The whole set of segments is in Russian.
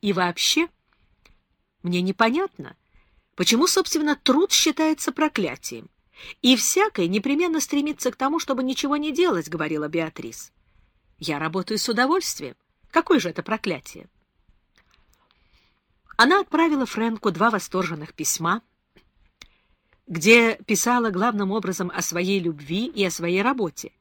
И вообще, мне непонятно, почему, собственно, труд считается проклятием. И всякое непременно стремится к тому, чтобы ничего не делать, — говорила Беатрис. Я работаю с удовольствием. Какое же это проклятие? Она отправила Фрэнку два восторженных письма, где писала главным образом о своей любви и о своей работе,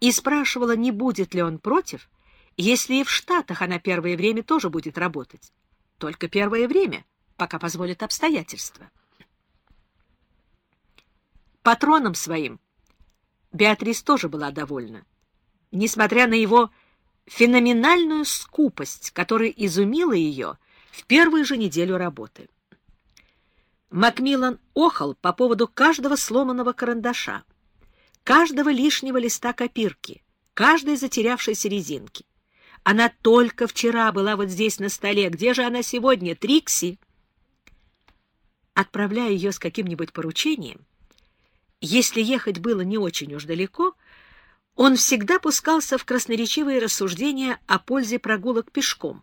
и спрашивала, не будет ли он против, если и в Штатах она первое время тоже будет работать. Только первое время, пока позволят обстоятельства. Патроном своим Беатрис тоже была довольна. Несмотря на его феноменальную скупость, которая изумила ее в первую же неделю работы. Макмиллан охал по поводу каждого сломанного карандаша, каждого лишнего листа копирки, каждой затерявшейся резинки. Она только вчера была вот здесь на столе. Где же она сегодня, Трикси? Отправляя ее с каким-нибудь поручением, если ехать было не очень уж далеко, он всегда пускался в красноречивые рассуждения о пользе прогулок пешком,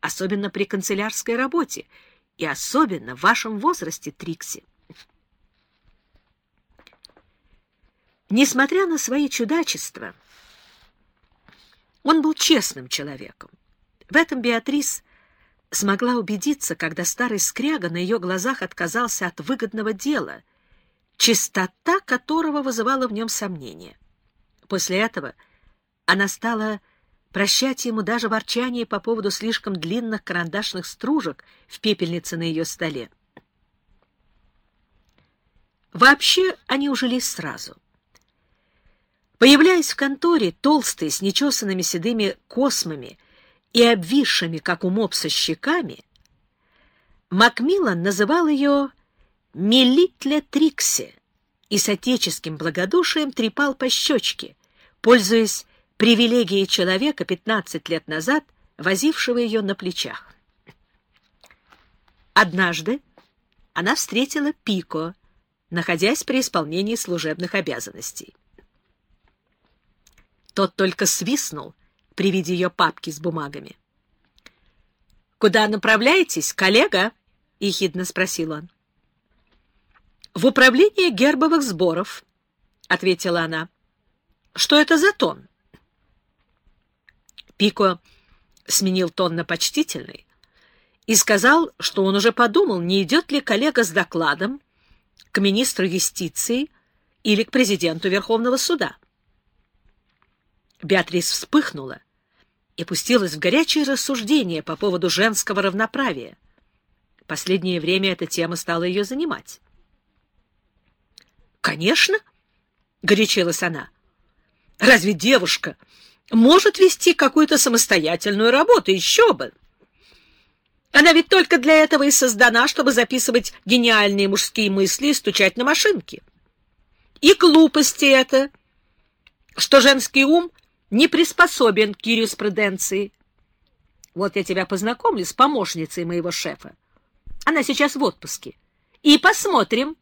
особенно при канцелярской работе и особенно в вашем возрасте, Трикси. Несмотря на свои чудачества, он был честным человеком. В этом Беатрис смогла убедиться, когда старый скряга на ее глазах отказался от выгодного дела, чистота которого вызывала в нем сомнения. После этого она стала прощать ему даже ворчание по поводу слишком длинных карандашных стружек в пепельнице на ее столе. Вообще они ужились сразу. Появляясь в конторе, толстые, с нечесанными седыми космами и обвисшими, как у мопса, щеками, Макмиллан называл ее «Мелитля Трикси» и с отеческим благодушием трепал по щечке, пользуясь привилегией человека 15 лет назад, возившего ее на плечах. Однажды она встретила Пико, находясь при исполнении служебных обязанностей. Тот только свистнул при виде ее папки с бумагами. — Куда направляетесь, коллега? — ехидно спросил он. — В управление гербовых сборов, — ответила она. — Что это за тон? Пико сменил тон на почтительный и сказал, что он уже подумал, не идет ли коллега с докладом к министру юстиции или к президенту Верховного суда. Беатрис вспыхнула и пустилась в горячее рассуждение по поводу женского равноправия. Последнее время эта тема стала ее занимать. «Конечно!» — горячилась она. «Разве девушка может вести какую-то самостоятельную работу? Еще бы!» Она ведь только для этого и создана, чтобы записывать гениальные мужские мысли и стучать на машинке. И глупости это, что женский ум не приспособен к юриспруденции. Вот я тебя познакомлю с помощницей моего шефа. Она сейчас в отпуске. И посмотрим,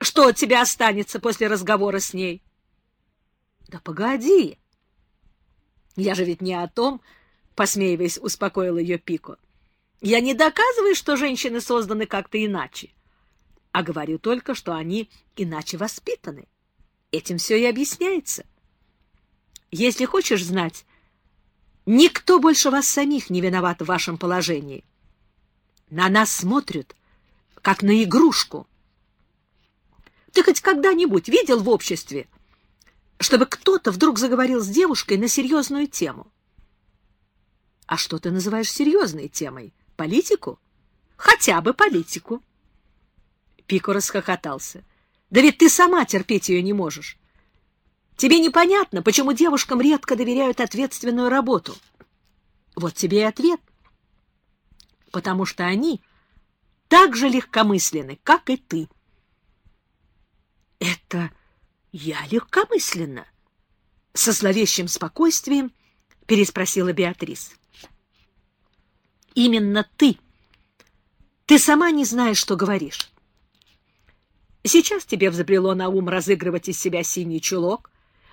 что от тебя останется после разговора с ней. Да погоди. Я же ведь не о том, посмеиваясь, успокоил ее Пико. Я не доказываю, что женщины созданы как-то иначе, а говорю только, что они иначе воспитаны. Этим все и объясняется. Если хочешь знать, никто больше вас самих не виноват в вашем положении. На нас смотрят, как на игрушку. Ты хоть когда-нибудь видел в обществе, чтобы кто-то вдруг заговорил с девушкой на серьезную тему? А что ты называешь серьезной темой? Политику? Хотя бы политику. Пико расхохотался. Да ведь ты сама терпеть ее не можешь. Тебе непонятно, почему девушкам редко доверяют ответственную работу. Вот тебе и ответ. Потому что они так же легкомысленны, как и ты. Это я легкомысленно? Со зловещим спокойствием переспросила Беатрис. Именно ты. Ты сама не знаешь, что говоришь. Сейчас тебе взбрело на ум разыгрывать из себя синий чулок,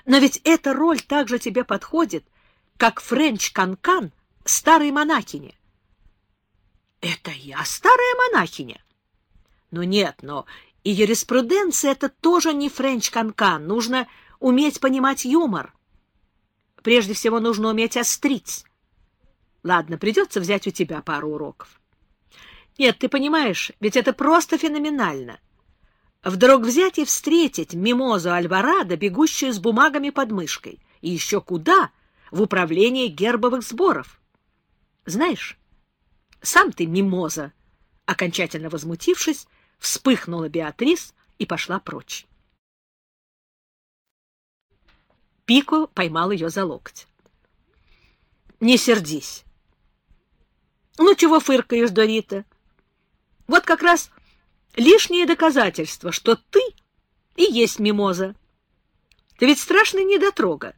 но ведь эта роль также тебе подходит, как Френч Канкан старой монахини. Это я, старая монахиня. Ну нет, но и юриспруденция — это тоже не френч-канкан. Нужно уметь понимать юмор. Прежде всего нужно уметь острить. Ладно, придется взять у тебя пару уроков. Нет, ты понимаешь, ведь это просто феноменально. Вдруг взять и встретить мимозу Альварадо, бегущую с бумагами под мышкой. И еще куда? В управление гербовых сборов. Знаешь, сам ты мимоза, окончательно возмутившись, вспыхнула Беатрис и пошла прочь. Пико поймал ее за локоть. — Не сердись. — Ну, чего фыркаешь, Дорита? Вот как раз лишнее доказательство, что ты и есть мимоза. Ты ведь страшный недотрога.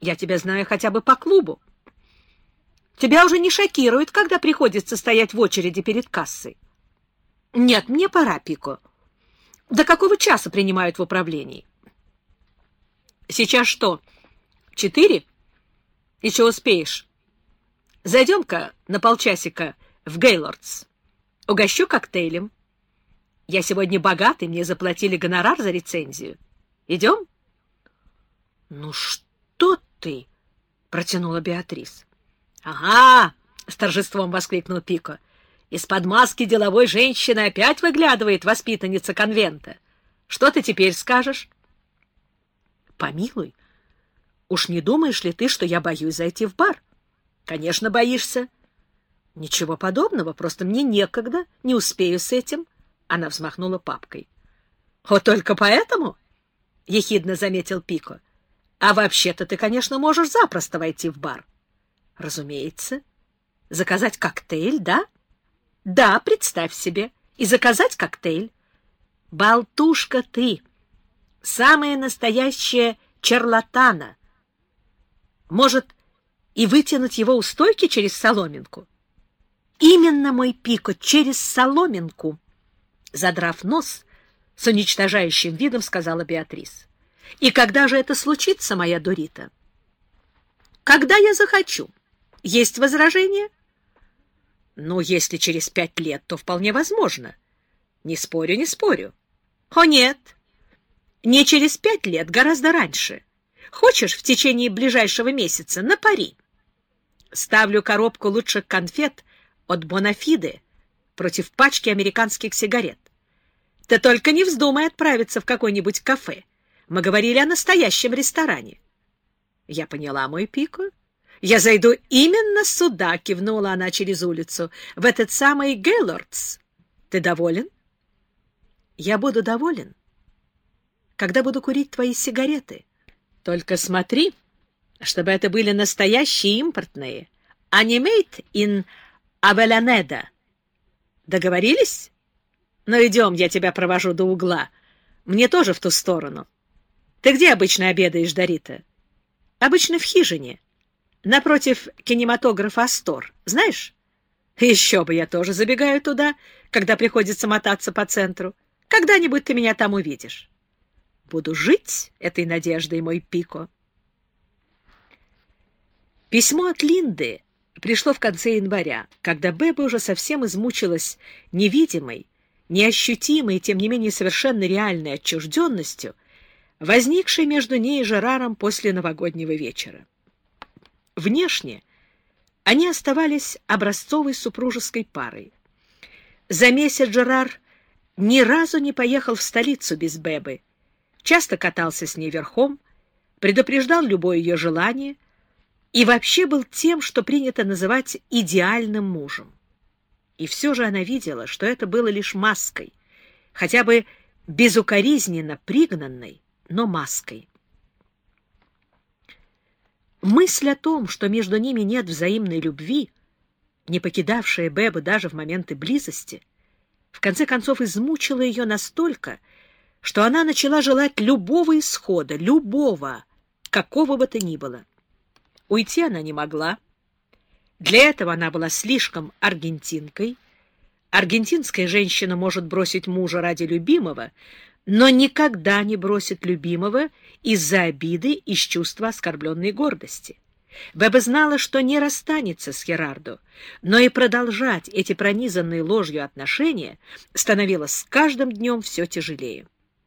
Я тебя знаю хотя бы по клубу. Тебя уже не шокирует, когда приходится стоять в очереди перед кассой. Нет, мне пора, Пико. До какого часа принимают в управлении? Сейчас что, четыре? Еще успеешь. Зайдем-ка на полчасика в Гейлордс. Угощу коктейлем. Я сегодня богатый, мне заплатили гонорар за рецензию. Идем? — Ну что ты? — протянула Беатрис. — Ага! — с торжеством воскликнул Пико. Из-под маски деловой женщины опять выглядывает воспитанница конвента. Что ты теперь скажешь? — Помилуй, уж не думаешь ли ты, что я боюсь зайти в бар? — Конечно, боишься. — Ничего подобного, просто мне некогда, не успею с этим. Она взмахнула папкой. — Вот только поэтому? — ехидно заметил Пико. — А вообще-то ты, конечно, можешь запросто войти в бар. — Разумеется. Заказать коктейль, да? — да, представь себе. И заказать коктейль. Болтушка ты. Самая настоящая чарлатана. Может, и вытянуть его у стойки через соломинку? Именно мой пико через соломинку. Задрав нос, с уничтожающим видом сказала Беатрис. И когда же это случится, моя Дорита? Когда я захочу. Есть возражения? Ну, если через пять лет, то вполне возможно. Не спорю, не спорю. О, нет. Не через пять лет, гораздо раньше. Хочешь в течение ближайшего месяца на пари? Ставлю коробку лучших конфет от Бонафиде против пачки американских сигарет. Ты только не вздумай отправиться в какое-нибудь кафе. Мы говорили о настоящем ресторане. Я поняла мой пику. Я зайду именно сюда, — кивнула она через улицу, — в этот самый Гейлордс. Ты доволен? Я буду доволен, когда буду курить твои сигареты. Только смотри, чтобы это были настоящие импортные, а не made in Авеланеда. Договорились? Ну, идем, я тебя провожу до угла. Мне тоже в ту сторону. Ты где обычно обедаешь, Дорита? Обычно в хижине. — напротив кинематографа «Астор». Знаешь? Еще бы, я тоже забегаю туда, когда приходится мотаться по центру. Когда-нибудь ты меня там увидишь. Буду жить этой надеждой, мой Пико. Письмо от Линды пришло в конце января, когда Беба уже совсем измучилась невидимой, неощутимой, тем не менее совершенно реальной отчужденностью, возникшей между ней и Жераром после новогоднего вечера. Внешне они оставались образцовой супружеской парой. За месяц Джерар ни разу не поехал в столицу без Бебы, часто катался с ней верхом, предупреждал любое ее желание и вообще был тем, что принято называть идеальным мужем. И все же она видела, что это было лишь маской, хотя бы безукоризненно пригнанной, но маской. Мысль о том, что между ними нет взаимной любви, не покидавшая Беба даже в моменты близости, в конце концов измучила ее настолько, что она начала желать любого исхода, любого, какого бы то ни было. Уйти она не могла. Для этого она была слишком аргентинкой. Аргентинская женщина может бросить мужа ради любимого, но никогда не бросит любимого из-за обиды, из чувства оскорбленной гордости. Беба знала, что не расстанется с Херардо, но и продолжать эти пронизанные ложью отношения становилось с каждым днем все тяжелее.